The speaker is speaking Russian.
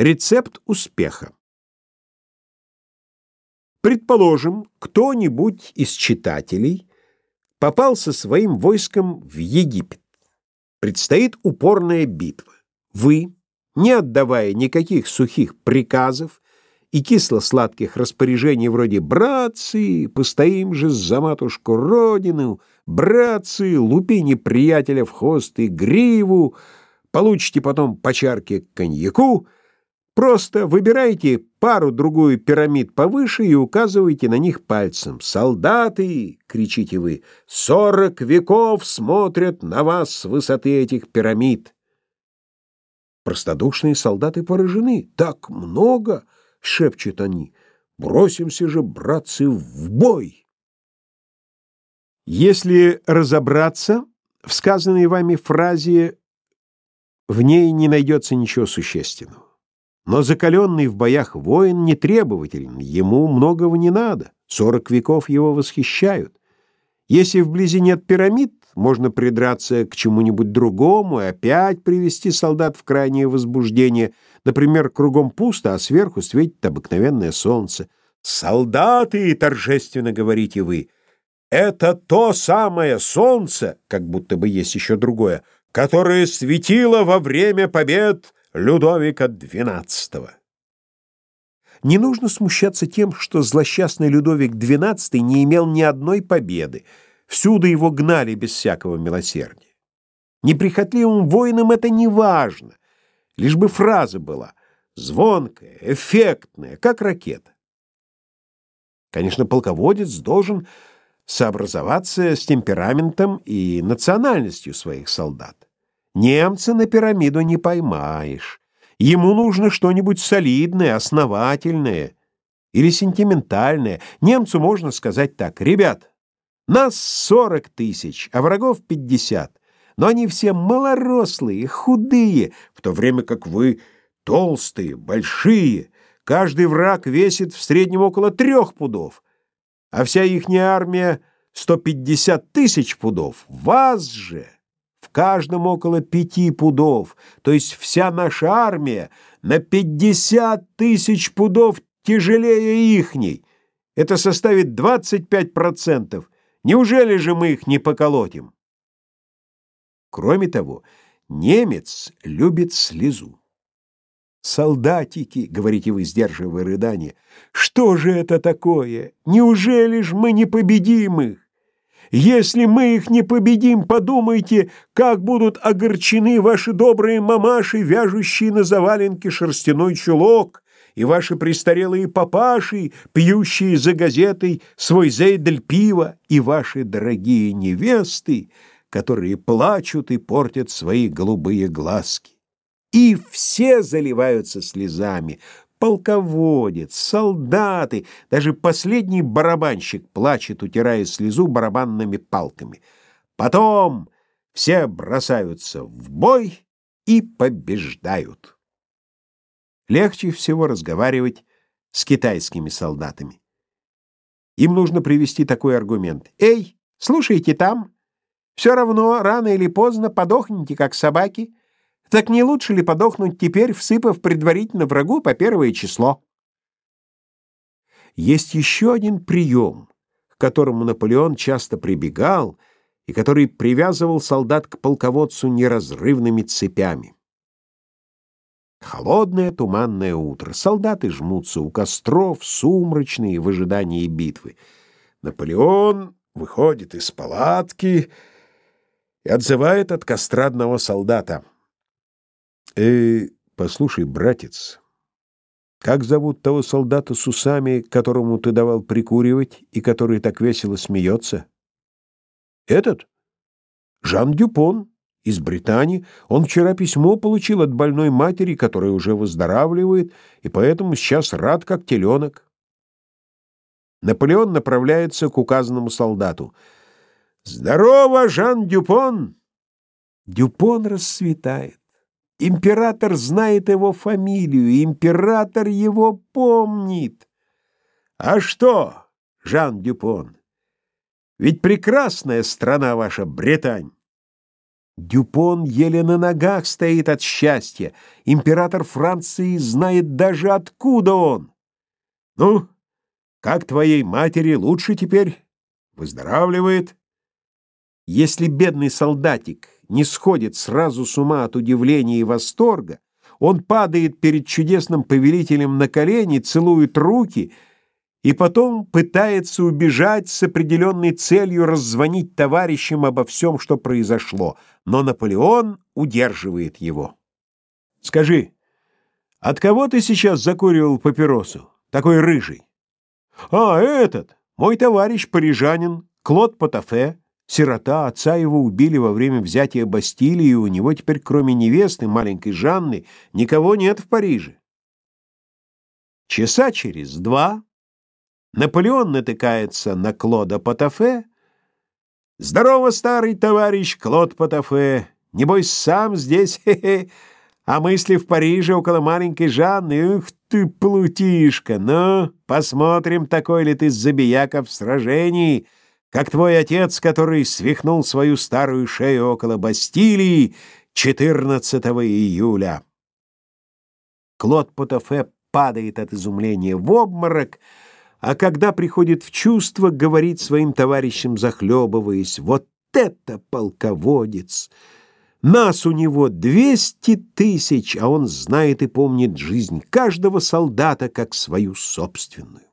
Рецепт успеха. Предположим, кто-нибудь из читателей попал со своим войском в Египет. Предстоит упорная битва. Вы, не отдавая никаких сухих приказов и кисло-сладких распоряжений вроде «братцы, постоим же за матушку Родину», «братцы, лупи неприятеля в хвост и гриву», получите потом по чарке коньяку — Просто выбирайте пару-другую пирамид повыше и указывайте на них пальцем. «Солдаты!» — кричите вы. «Сорок веков смотрят на вас с высоты этих пирамид!» Простодушные солдаты поражены. «Так много!» — шепчут они. «Бросимся же, братцы, в бой!» Если разобраться в сказанной вами фразе, в ней не найдется ничего существенного. Но закаленный в боях воин не требователен, ему многого не надо, сорок веков его восхищают. Если вблизи нет пирамид, можно придраться к чему-нибудь другому и опять привести солдат в крайнее возбуждение. Например, кругом пусто, а сверху светит обыкновенное солнце. «Солдаты!» — торжественно говорите вы. «Это то самое солнце, как будто бы есть еще другое, которое светило во время побед Людовика XII. Не нужно смущаться тем, что злосчастный Людовик XII не имел ни одной победы, всюду его гнали без всякого милосердия. Неприхотливым воинам это не важно, лишь бы фраза была звонкая, эффектная, как ракета. Конечно, полководец должен сообразоваться с темпераментом и национальностью своих солдат. Немца на пирамиду не поймаешь. Ему нужно что-нибудь солидное, основательное или сентиментальное. Немцу можно сказать так. «Ребят, нас сорок тысяч, а врагов пятьдесят. Но они все малорослые, худые, в то время как вы толстые, большие. Каждый враг весит в среднем около трех пудов, а вся ихняя армия — сто пятьдесят тысяч пудов. Вас же...» в каждом около пяти пудов, то есть вся наша армия на пятьдесят тысяч пудов тяжелее ихней. Это составит двадцать пять процентов. Неужели же мы их не поколотим? Кроме того, немец любит слезу. «Солдатики», — говорите вы, сдерживая рыдание, — «что же это такое? Неужели ж мы не победим их? Если мы их не победим, подумайте, как будут огорчены ваши добрые мамаши, вяжущие на заваленке шерстяной чулок, и ваши престарелые папаши, пьющие за газетой свой зейдель пива, и ваши дорогие невесты, которые плачут и портят свои голубые глазки. И все заливаются слезами, полководец, солдаты, даже последний барабанщик плачет, утирая слезу барабанными палками. Потом все бросаются в бой и побеждают. Легче всего разговаривать с китайскими солдатами. Им нужно привести такой аргумент. «Эй, слушайте там, все равно рано или поздно подохнете, как собаки». Так не лучше ли подохнуть теперь, всыпав предварительно врагу по первое число? Есть еще один прием, к которому Наполеон часто прибегал и который привязывал солдат к полководцу неразрывными цепями. Холодное туманное утро. Солдаты жмутся у костров, сумрачные в ожидании битвы. Наполеон выходит из палатки и отзывает от костра одного солдата — Э, послушай, братец, как зовут того солдата с усами, которому ты давал прикуривать и который так весело смеется? Этот? Жан Дюпон из Британии. Он вчера письмо получил от больной матери, которая уже выздоравливает, и поэтому сейчас рад как теленок. Наполеон направляется к указанному солдату. «Здорово, Жан Дюпон!» Дюпон расцветает. Император знает его фамилию, император его помнит. А что, Жан Дюпон? Ведь прекрасная страна ваша Британь. Дюпон еле на ногах стоит от счастья. Император Франции знает даже откуда он. Ну, как твоей матери лучше теперь? Выздоравливает? Если бедный солдатик не сходит сразу с ума от удивления и восторга, он падает перед чудесным повелителем на колени, целует руки — и потом пытается убежать с определенной целью раззвонить товарищам обо всем, что произошло, но Наполеон удерживает его. Скажи, от кого ты сейчас закуривал папиросу? Такой рыжий. А, этот, мой товарищ парижанин, Клод Потафе, сирота, отца его убили во время взятия Бастилии, и у него теперь, кроме невесты, маленькой Жанны, никого нет в Париже. Часа через два Наполеон натыкается на Клода Потафе. «Здорово, старый товарищ Клод Потафе! Небось, сам здесь, хе-хе, а мысли в Париже около маленькой Жанны. Ух ты, плутишка! Ну, посмотрим, такой ли ты забияка в сражении, как твой отец, который свихнул свою старую шею около Бастилии 14 июля». Клод Потафе падает от изумления в обморок, а когда приходит в чувство, говорит своим товарищам, захлебываясь, «Вот это полководец! Нас у него двести тысяч, а он знает и помнит жизнь каждого солдата как свою собственную».